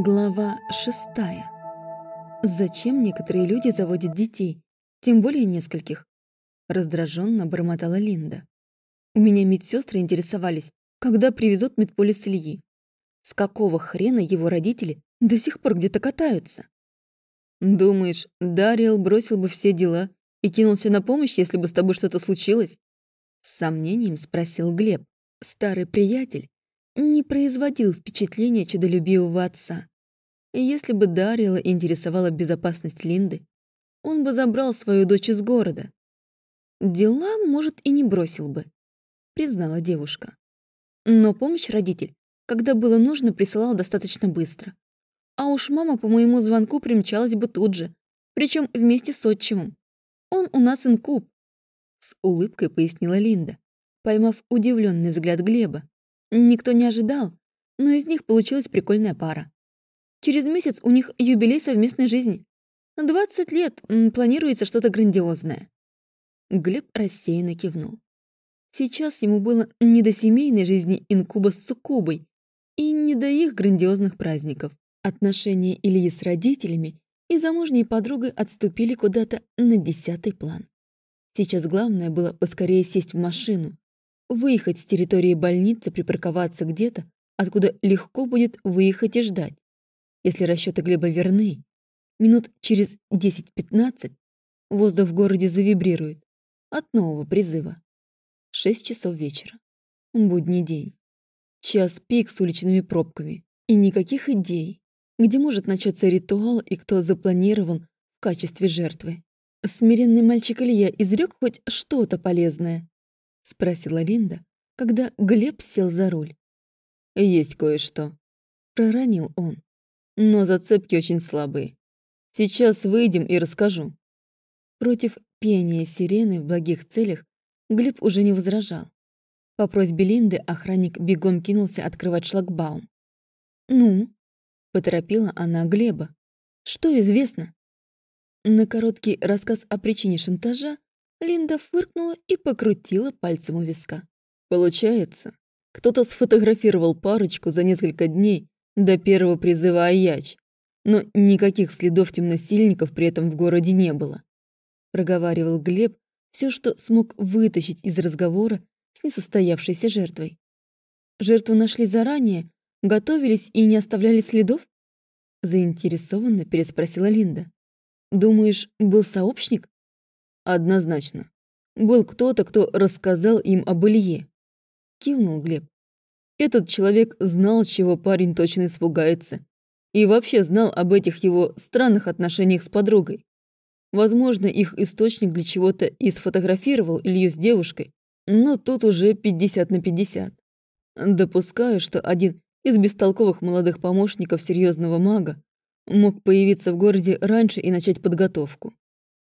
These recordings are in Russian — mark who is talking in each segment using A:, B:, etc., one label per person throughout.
A: Глава шестая. Зачем некоторые люди заводят детей, тем более нескольких? Раздраженно бормотала Линда. У меня медсестры интересовались, когда привезут медполис Ильи. С какого хрена его родители до сих пор где-то катаются? Думаешь, Дариэл бросил бы все дела и кинулся на помощь, если бы с тобой что-то случилось? С сомнением спросил Глеб, старый приятель, не производил впечатления чудолюбивого отца. Если бы Дарила интересовала безопасность Линды, он бы забрал свою дочь из города. Дела, может, и не бросил бы, признала девушка. Но помощь родитель, когда было нужно, присылал достаточно быстро. А уж мама по моему звонку примчалась бы тут же, причем вместе с отчимом. Он у нас инкуб, с улыбкой пояснила Линда, поймав удивленный взгляд Глеба. Никто не ожидал, но из них получилась прикольная пара. Через месяц у них юбилей совместной жизни. 20 лет, планируется что-то грандиозное. Глеб рассеянно кивнул. Сейчас ему было не до семейной жизни инкуба с суккубой и не до их грандиозных праздников. Отношения Ильи с родителями и замужней подругой отступили куда-то на десятый план. Сейчас главное было поскорее сесть в машину, выехать с территории больницы, припарковаться где-то, откуда легко будет выехать и ждать. Если расчеты Глеба верны, минут через 10-15 воздух в городе завибрирует от нового призыва. Шесть часов вечера. Будний день. Час пик с уличными пробками. И никаких идей, где может начаться ритуал и кто запланирован в качестве жертвы. Смиренный мальчик Илья изрек хоть что-то полезное. — спросила Линда, когда Глеб сел за руль. «Есть кое-что», — проронил он. «Но зацепки очень слабые. Сейчас выйдем и расскажу». Против пения сирены в благих целях Глеб уже не возражал. По просьбе Линды охранник бегом кинулся открывать шлагбаум. «Ну?» — поторопила она Глеба. «Что известно?» На короткий рассказ о причине шантажа Линда фыркнула и покрутила пальцем у виска. Получается, кто-то сфотографировал парочку за несколько дней до первого призыва Аяч, но никаких следов темносильников при этом в городе не было. Проговаривал Глеб все, что смог вытащить из разговора с несостоявшейся жертвой. Жертву нашли заранее, готовились и не оставляли следов? Заинтересованно переспросила Линда. Думаешь, был сообщник? Однозначно. Был кто-то, кто рассказал им об Илье. Кивнул Глеб. Этот человек знал, чего парень точно испугается. И вообще знал об этих его странных отношениях с подругой. Возможно, их источник для чего-то и сфотографировал Илью с девушкой, но тут уже 50 на 50. Допускаю, что один из бестолковых молодых помощников серьезного мага мог появиться в городе раньше и начать подготовку.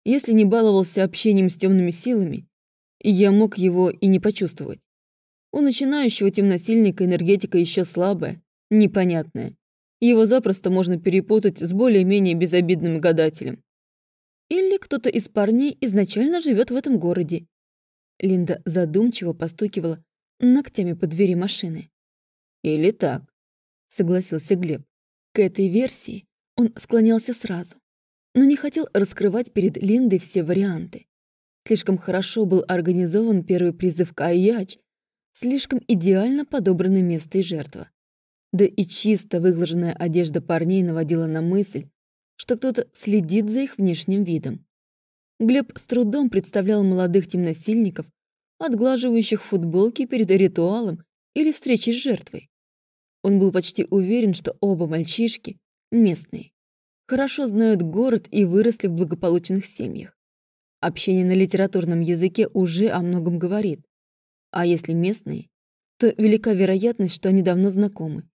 A: Если не баловался общением с темными силами, я мог его и не почувствовать. У начинающего темносильника энергетика еще слабая, непонятная. Его запросто можно перепутать с более-менее безобидным гадателем. Или кто-то из парней изначально живет в этом городе. Линда задумчиво постукивала ногтями по двери машины. «Или так», — согласился Глеб. К этой версии он склонялся сразу но не хотел раскрывать перед Линдой все варианты. Слишком хорошо был организован первый призыв Каяч, слишком идеально подобрано место и жертва. Да и чисто выглаженная одежда парней наводила на мысль, что кто-то следит за их внешним видом. Глеб с трудом представлял молодых темносильников, отглаживающих футболки перед ритуалом или встречей с жертвой. Он был почти уверен, что оба мальчишки местные хорошо знают город и выросли в благополучных семьях. Общение на литературном языке уже о многом говорит. А если местные, то велика вероятность, что они давно знакомы.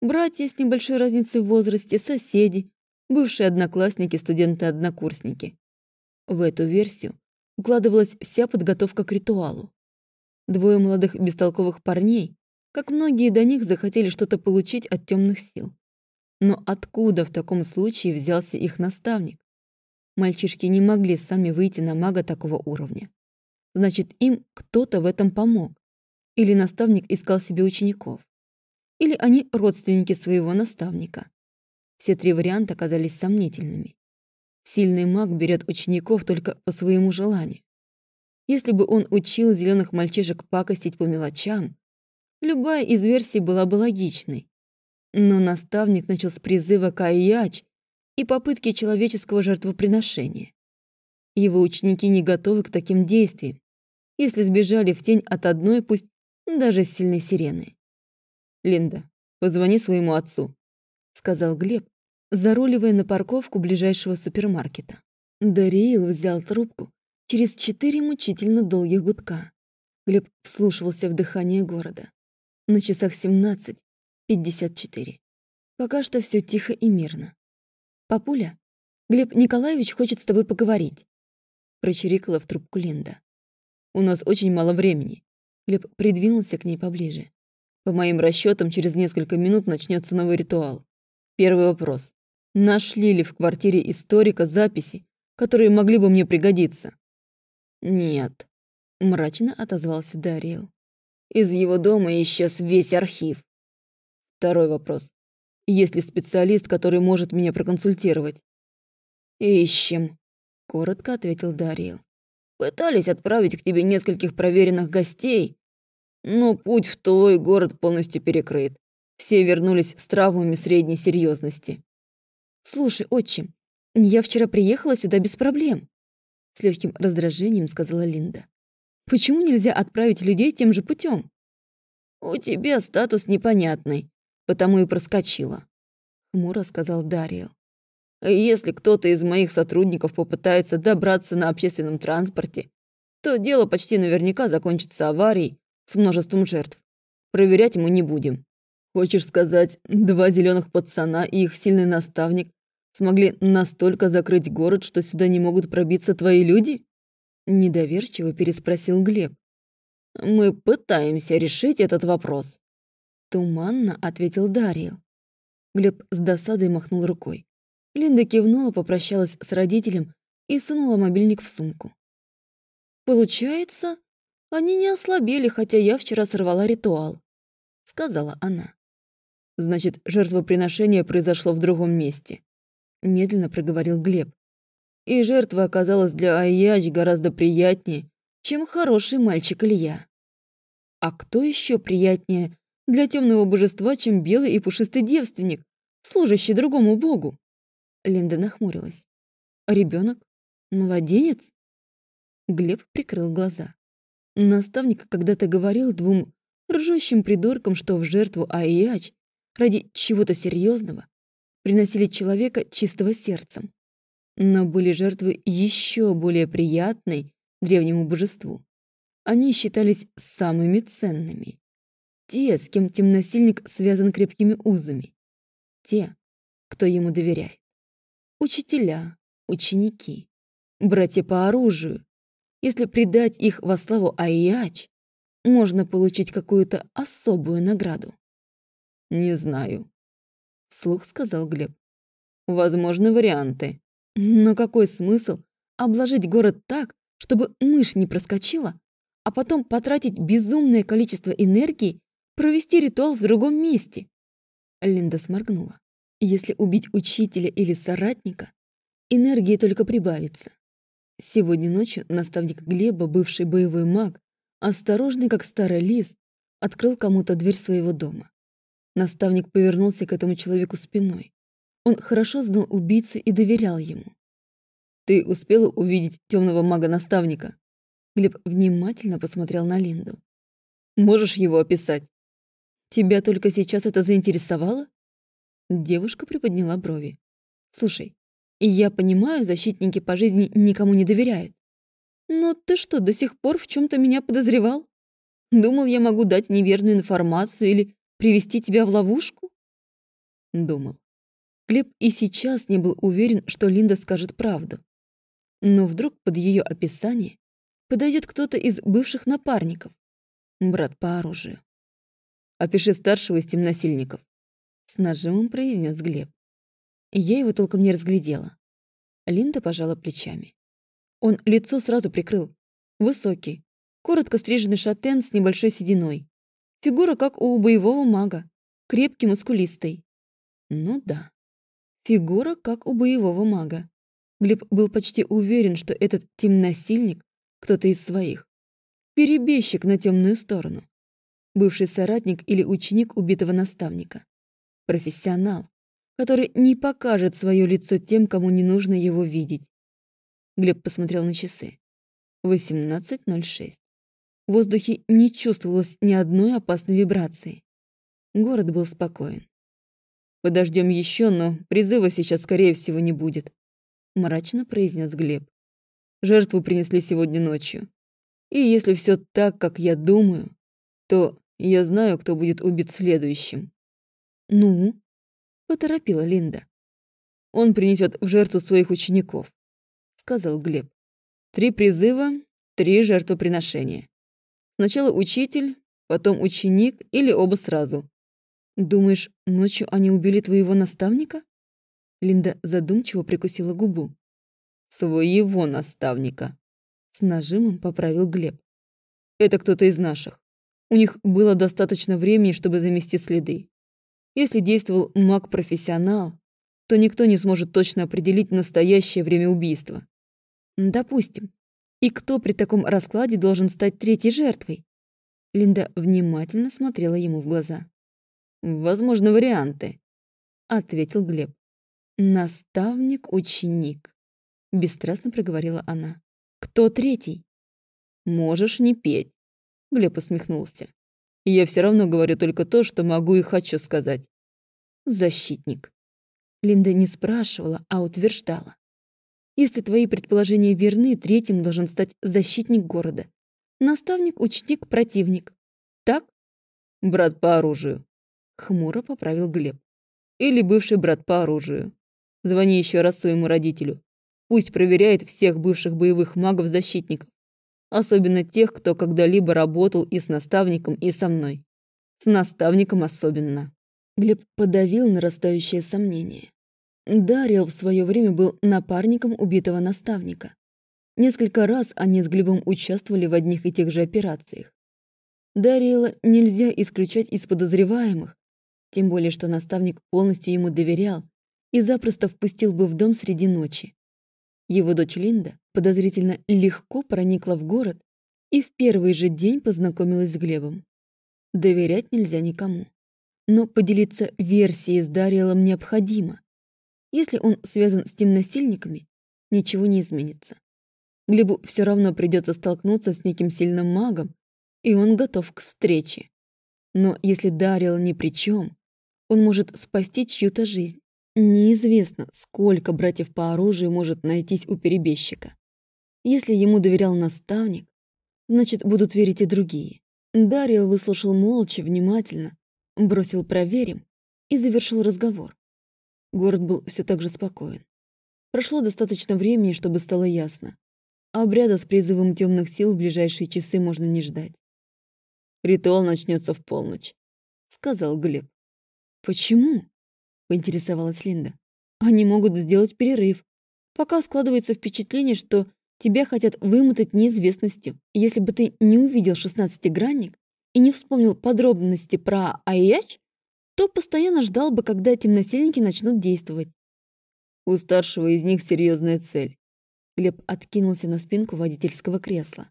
A: Братья с небольшой разницей в возрасте, соседи, бывшие одноклассники, студенты-однокурсники. В эту версию укладывалась вся подготовка к ритуалу. Двое молодых бестолковых парней, как многие до них, захотели что-то получить от темных сил. Но откуда в таком случае взялся их наставник? Мальчишки не могли сами выйти на мага такого уровня. Значит, им кто-то в этом помог. Или наставник искал себе учеников. Или они родственники своего наставника. Все три варианта оказались сомнительными. Сильный маг берет учеников только по своему желанию. Если бы он учил зеленых мальчишек пакостить по мелочам, любая из версий была бы логичной. Но наставник начал с призыва Каяч и попытки человеческого жертвоприношения. Его ученики не готовы к таким действиям, если сбежали в тень от одной, пусть даже сильной сирены. «Линда, позвони своему отцу», — сказал Глеб, заруливая на парковку ближайшего супермаркета. Дариил взял трубку через четыре мучительно долгих гудка. Глеб вслушивался в дыхание города. На часах 17.54. Пока что все тихо и мирно. «Папуля, Глеб Николаевич хочет с тобой поговорить», прочирикала в трубку Линда. «У нас очень мало времени». Глеб придвинулся к ней поближе. По моим расчетам, через несколько минут начнется новый ритуал. Первый вопрос. Нашли ли в квартире историка записи, которые могли бы мне пригодиться? Нет, мрачно отозвался Дариэл. Из его дома исчез весь архив. Второй вопрос. Есть ли специалист, который может меня проконсультировать? Ищем, коротко ответил Дариэл. Пытались отправить к тебе нескольких проверенных гостей, но путь в твой город полностью перекрыт. Все вернулись с травмами средней серьезности. «Слушай, отчим, я вчера приехала сюда без проблем», с легким раздражением сказала Линда. «Почему нельзя отправить людей тем же путем? «У тебя статус непонятный, потому и проскочила», хмуро сказал Дариэл. «Если кто-то из моих сотрудников попытается добраться на общественном транспорте, то дело почти наверняка закончится аварией с множеством жертв. Проверять мы не будем. Хочешь сказать, два зеленых пацана и их сильный наставник смогли настолько закрыть город, что сюда не могут пробиться твои люди? Недоверчиво переспросил Глеб. Мы пытаемся решить этот вопрос. Туманно ответил Дариэл. Глеб с досадой махнул рукой. Линда кивнула, попрощалась с родителем и сунула мобильник в сумку. «Получается, они не ослабели, хотя я вчера сорвала ритуал», — сказала она. Значит, жертвоприношение произошло в другом месте. Медленно проговорил Глеб. И жертва оказалась для Айяч гораздо приятнее, чем хороший мальчик Илья. А кто еще приятнее для темного божества, чем белый и пушистый девственник, служащий другому богу? Линда нахмурилась. Ребенок? Младенец? Глеб прикрыл глаза. Наставник когда-то говорил двум ржущим придуркам, что в жертву Айяч ради чего-то серьезного приносили человека чистого сердцем. Но были жертвы еще более приятной древнему божеству. Они считались самыми ценными. Те, с кем темносильник связан крепкими узами. Те, кто ему доверяет. Учителя, ученики, братья по оружию. Если предать их во славу Айяч, можно получить какую-то особую награду. «Не знаю», — вслух сказал Глеб. «Возможны варианты. Но какой смысл обложить город так, чтобы мышь не проскочила, а потом потратить безумное количество энергии, провести ритуал в другом месте?» Линда сморгнула. «Если убить учителя или соратника, энергии только прибавится. Сегодня ночью наставник Глеба, бывший боевой маг, осторожный как старый лис, открыл кому-то дверь своего дома. Наставник повернулся к этому человеку спиной. Он хорошо знал убийцу и доверял ему. «Ты успела увидеть темного мага-наставника?» Глеб внимательно посмотрел на Линду. «Можешь его описать?» «Тебя только сейчас это заинтересовало?» Девушка приподняла брови. «Слушай, я понимаю, защитники по жизни никому не доверяют. Но ты что, до сих пор в чем то меня подозревал? Думал, я могу дать неверную информацию или Привести тебя в ловушку? Думал. Глеб и сейчас не был уверен, что Линда скажет правду. Но вдруг под ее описание подойдет кто-то из бывших напарников, брат по оружию. «Опиши старшего из темносильников», — с нажимом произнес Глеб. Я его толком не разглядела. Линда пожала плечами. Он лицо сразу прикрыл. Высокий, коротко стриженный шатен с небольшой сединой. Фигура как у боевого мага, крепкий, мускулистый. Ну да. Фигура, как у боевого мага. Глеб был почти уверен, что этот темносильник кто-то из своих. Перебежчик на темную сторону. Бывший соратник или ученик убитого наставника. Профессионал, который не покажет свое лицо тем, кому не нужно его видеть. Глеб посмотрел на часы. 18.06. В воздухе не чувствовалось ни одной опасной вибрации. Город был спокоен. «Подождем еще, но призыва сейчас, скорее всего, не будет», — мрачно произнес Глеб. «Жертву принесли сегодня ночью. И если все так, как я думаю, то я знаю, кто будет убит следующим». «Ну?» — поторопила Линда. «Он принесет в жертву своих учеников», — сказал Глеб. «Три призыва, три жертвоприношения. Сначала учитель, потом ученик или оба сразу. Думаешь, ночью они убили твоего наставника? Линда задумчиво прикусила губу. Своего наставника. С нажимом поправил Глеб. Это кто-то из наших. У них было достаточно времени, чтобы замести следы. Если действовал маг-профессионал, то никто не сможет точно определить настоящее время убийства. Допустим. И кто при таком раскладе должен стать третьей жертвой? Линда внимательно смотрела ему в глаза. «Возможны варианты», — ответил Глеб. «Наставник-ученик», — бесстрастно проговорила она. «Кто третий?» «Можешь не петь», — Глеб усмехнулся. «Я все равно говорю только то, что могу и хочу сказать». «Защитник». Линда не спрашивала, а утверждала. «Если твои предположения верны, третьим должен стать защитник города. Наставник, ученик, противник. Так?» «Брат по оружию», Хмуро поправил Глеб. Или бывший брат по оружию. Звони еще раз своему родителю. Пусть проверяет всех бывших боевых магов-защитников. Особенно тех, кто когда-либо работал и с наставником, и со мной. С наставником особенно. Глеб подавил нарастающее сомнение. Дарил в свое время был напарником убитого наставника. Несколько раз они с Глебом участвовали в одних и тех же операциях. Дарила нельзя исключать из подозреваемых, тем более, что наставник полностью ему доверял и запросто впустил бы в дом среди ночи. Его дочь Линда подозрительно легко проникла в город и в первый же день познакомилась с Глебом. Доверять нельзя никому. Но поделиться версией с Дариэлом необходимо. Если он связан с тем насильниками, ничего не изменится. Глебу все равно придется столкнуться с неким сильным магом, и он готов к встрече. Но если Дариэл ни при чем, он может спасти чью-то жизнь. Неизвестно, сколько братьев по оружию может найтись у перебежчика. Если ему доверял наставник, значит, будут верить и другие. Дариэл выслушал молча, внимательно, бросил «проверим» и завершил разговор. Город был все так же спокоен. Прошло достаточно времени, чтобы стало ясно. Обряда с призывом темных сил в ближайшие часы можно не ждать. «Ритуал начнется в полночь», — сказал Глеб. «Почему?» — поинтересовалась Линда. «Они могут сделать перерыв. Пока складывается впечатление, что тебя хотят вымотать неизвестностью. Если бы ты не увидел шестнадцатигранник и не вспомнил подробности про Айяч, то постоянно ждал бы, когда темносильники начнут действовать. У старшего из них серьезная цель. Глеб откинулся на спинку водительского кресла.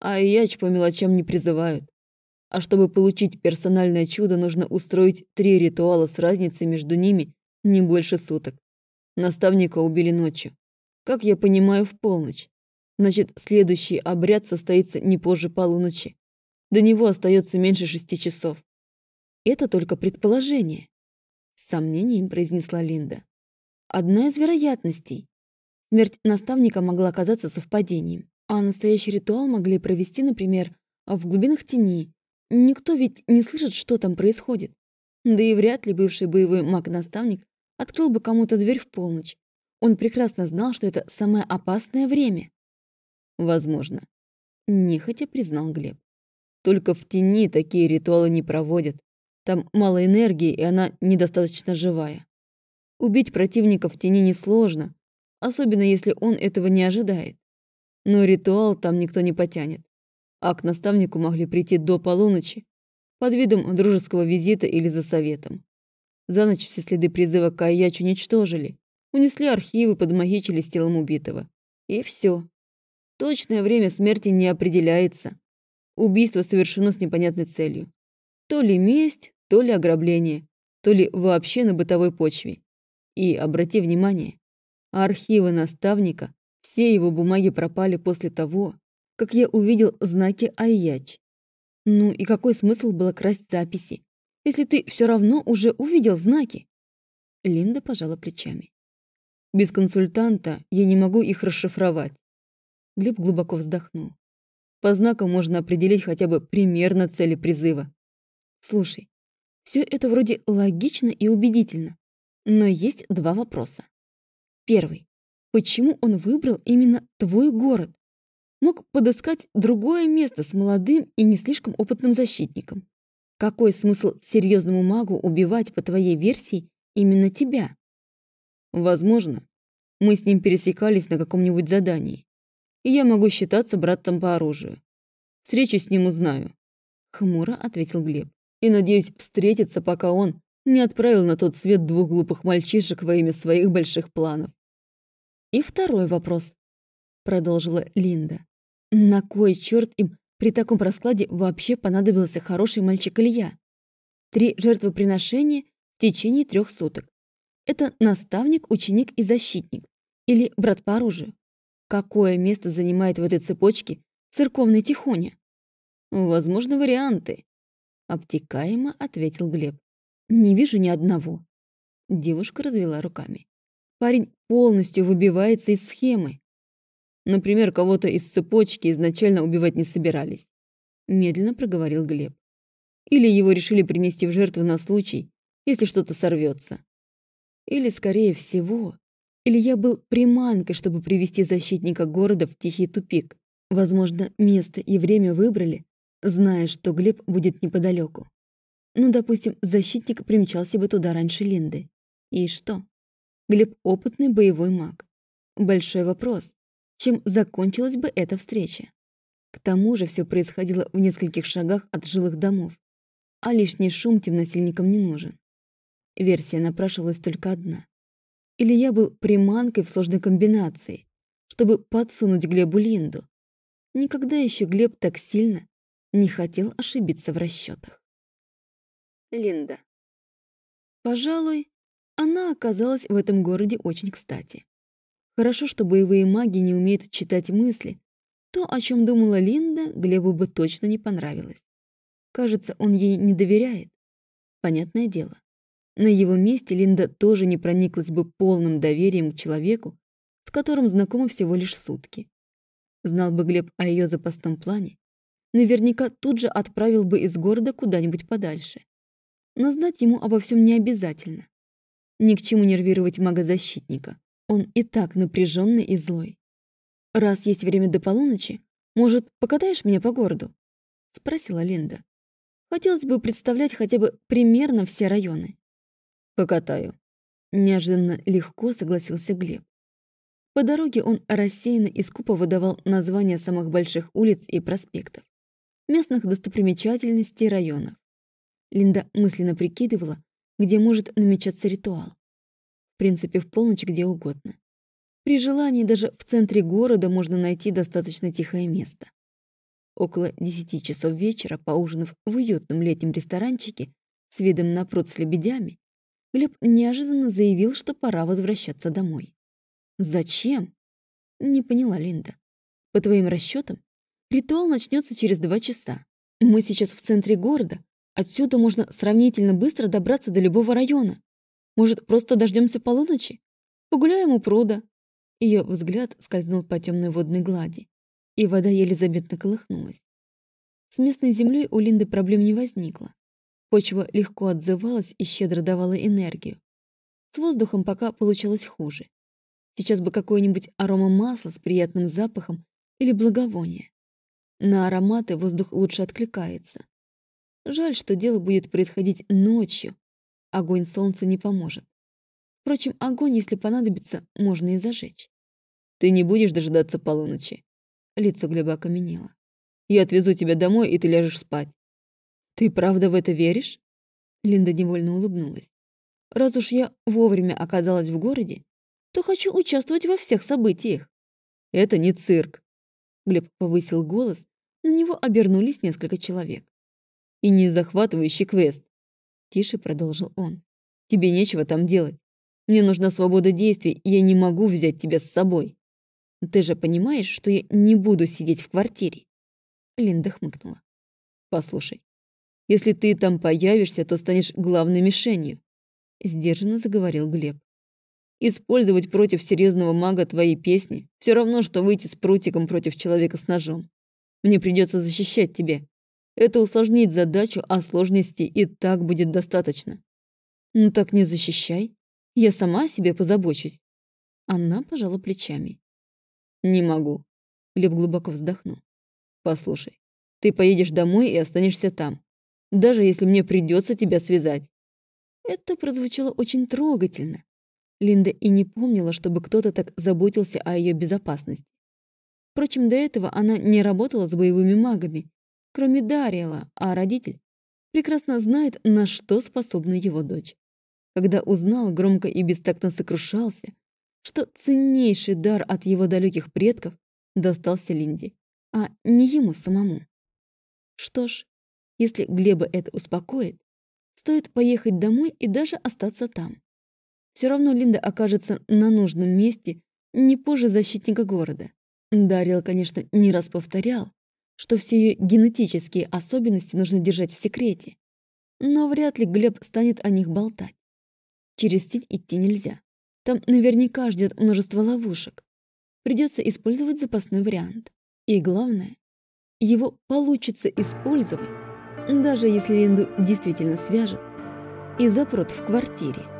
A: А яч по мелочам не призывают. А чтобы получить персональное чудо, нужно устроить три ритуала с разницей между ними не больше суток. Наставника убили ночью. Как я понимаю, в полночь. Значит, следующий обряд состоится не позже полуночи. До него остается меньше шести часов. Это только предположение. С сомнением произнесла Линда. Одна из вероятностей. Смерть наставника могла оказаться совпадением, а настоящий ритуал могли провести, например, в глубинах тени Никто ведь не слышит, что там происходит. Да и вряд ли бывший боевой маг-наставник открыл бы кому-то дверь в полночь. Он прекрасно знал, что это самое опасное время. Возможно. Нехотя признал Глеб. Только в тени такие ритуалы не проводят. Там мало энергии, и она недостаточно живая. Убить противника в тени несложно, особенно если он этого не ожидает. Но ритуал там никто не потянет а к наставнику могли прийти до полуночи под видом дружеского визита или за советом. За ночь все следы призыва к Аячу уничтожили. Унесли архивы, подмагичили с телом убитого. И все. Точное время смерти не определяется. Убийство совершено с непонятной целью. То ли месть, то ли ограбление, то ли вообще на бытовой почве. И, обрати внимание, архивы наставника, все его бумаги пропали после того, как я увидел знаки Айяч. Ну и какой смысл было красть записи, если ты все равно уже увидел знаки? Линда пожала плечами. Без консультанта я не могу их расшифровать. Глеб глубоко вздохнул. По знакам можно определить хотя бы примерно цели призыва. Слушай, все это вроде логично и убедительно, но есть два вопроса. Первый. Почему он выбрал именно твой город? Мог подыскать другое место с молодым и не слишком опытным защитником. Какой смысл серьезному магу убивать, по твоей версии, именно тебя? Возможно, мы с ним пересекались на каком-нибудь задании, и я могу считаться братом по оружию. Встречу с ним узнаю. Хмуро ответил Глеб. И надеюсь встретиться, пока он не отправил на тот свет двух глупых мальчишек во имя своих больших планов. И второй вопрос, продолжила Линда. На кой черт им при таком раскладе вообще понадобился хороший мальчик Илья? Три жертвоприношения в течение трех суток. Это наставник, ученик и защитник. Или брат по оружию. Какое место занимает в этой цепочке церковный Тихоня? Возможно, варианты. Обтекаемо ответил Глеб. Не вижу ни одного. Девушка развела руками. Парень полностью выбивается из схемы. Например, кого-то из цепочки изначально убивать не собирались. Медленно проговорил Глеб. Или его решили принести в жертву на случай, если что-то сорвется. Или, скорее всего, Илья был приманкой, чтобы привести защитника города в тихий тупик. Возможно, место и время выбрали, зная, что Глеб будет неподалеку. Ну, допустим, защитник примчался бы туда раньше Линды. И что? Глеб — опытный боевой маг. Большой вопрос, чем закончилась бы эта встреча. К тому же все происходило в нескольких шагах от жилых домов, а лишний шум темносильникам не нужен. Версия напрашивалась только одна. Или я был приманкой в сложной комбинации, чтобы подсунуть Глебу Линду. Никогда еще Глеб так сильно не хотел ошибиться в расчетах. Линда. Пожалуй, она оказалась в этом городе очень кстати. Хорошо, что боевые маги не умеют читать мысли. То, о чем думала Линда, Глебу бы точно не понравилось. Кажется, он ей не доверяет. Понятное дело. На его месте Линда тоже не прониклась бы полным доверием к человеку, с которым знакома всего лишь сутки. Знал бы Глеб о ее запасном плане, наверняка тут же отправил бы из города куда-нибудь подальше. Но знать ему обо всем не обязательно. Ни к чему нервировать мага-защитника. Он и так напряженный и злой. «Раз есть время до полуночи, может, покатаешь меня по городу?» — спросила Линда. «Хотелось бы представлять хотя бы примерно все районы». «Покатаю». Неожиданно легко согласился Глеб. По дороге он рассеянно и скупо выдавал названия самых больших улиц и проспектов, местных достопримечательностей районов. Линда мысленно прикидывала, где может намечаться ритуал. В принципе, в полночь где угодно. При желании даже в центре города можно найти достаточно тихое место. Около десяти часов вечера, поужинав в уютном летнем ресторанчике с видом на пруд с лебедями, Глеб неожиданно заявил, что пора возвращаться домой. «Зачем?» — не поняла Линда. «По твоим расчетам, ритуал начнется через два часа. Мы сейчас в центре города. Отсюда можно сравнительно быстро добраться до любого района. Может, просто дождемся полуночи? Погуляем у пруда». Ее взгляд скользнул по темной водной глади, и вода еле заметно колыхнулась. С местной землей у Линды проблем не возникло. Почва легко отзывалась и щедро давала энергию. С воздухом пока получалось хуже. Сейчас бы какое-нибудь аромамасло с приятным запахом или благовоние. На ароматы воздух лучше откликается. Жаль, что дело будет происходить ночью, огонь солнца не поможет. Впрочем, огонь, если понадобится, можно и зажечь. Ты не будешь дожидаться полуночи. Лицо Глеба окаменело. Я отвезу тебя домой, и ты ляжешь спать. Ты правда в это веришь? Линда невольно улыбнулась. раз уж я вовремя оказалась в городе, то хочу участвовать во всех событиях. Это не цирк. Глеб повысил голос, на него обернулись несколько человек. И не захватывающий квест. Тише продолжил он. Тебе нечего там делать. Мне нужна свобода действий, и я не могу взять тебя с собой. Ты же понимаешь, что я не буду сидеть в квартире?» Линда хмыкнула. «Послушай, если ты там появишься, то станешь главной мишенью», сдержанно заговорил Глеб. «Использовать против серьезного мага твои песни все равно, что выйти с прутиком против человека с ножом. Мне придется защищать тебя. Это усложнит задачу, а сложности и так будет достаточно. Ну так не защищай. Я сама о себе позабочусь. Она пожала плечами. Не могу. Глеб глубоко вздохнул. Послушай, ты поедешь домой и останешься там. Даже если мне придется тебя связать. Это прозвучало очень трогательно. Линда и не помнила, чтобы кто-то так заботился о ее безопасности. Впрочем, до этого она не работала с боевыми магами, кроме Дариэла, а родитель прекрасно знает, на что способна его дочь когда узнал, громко и бестактно сокрушался, что ценнейший дар от его далеких предков достался Линде, а не ему самому. Что ж, если Глеба это успокоит, стоит поехать домой и даже остаться там. Все равно Линда окажется на нужном месте не позже защитника города. Дарил, конечно, не раз повторял, что все ее генетические особенности нужно держать в секрете, но вряд ли Глеб станет о них болтать. Через тень идти нельзя. Там наверняка ждет множество ловушек. Придется использовать запасной вариант. И главное, его получится использовать, даже если Линду действительно свяжет и запрут в квартире.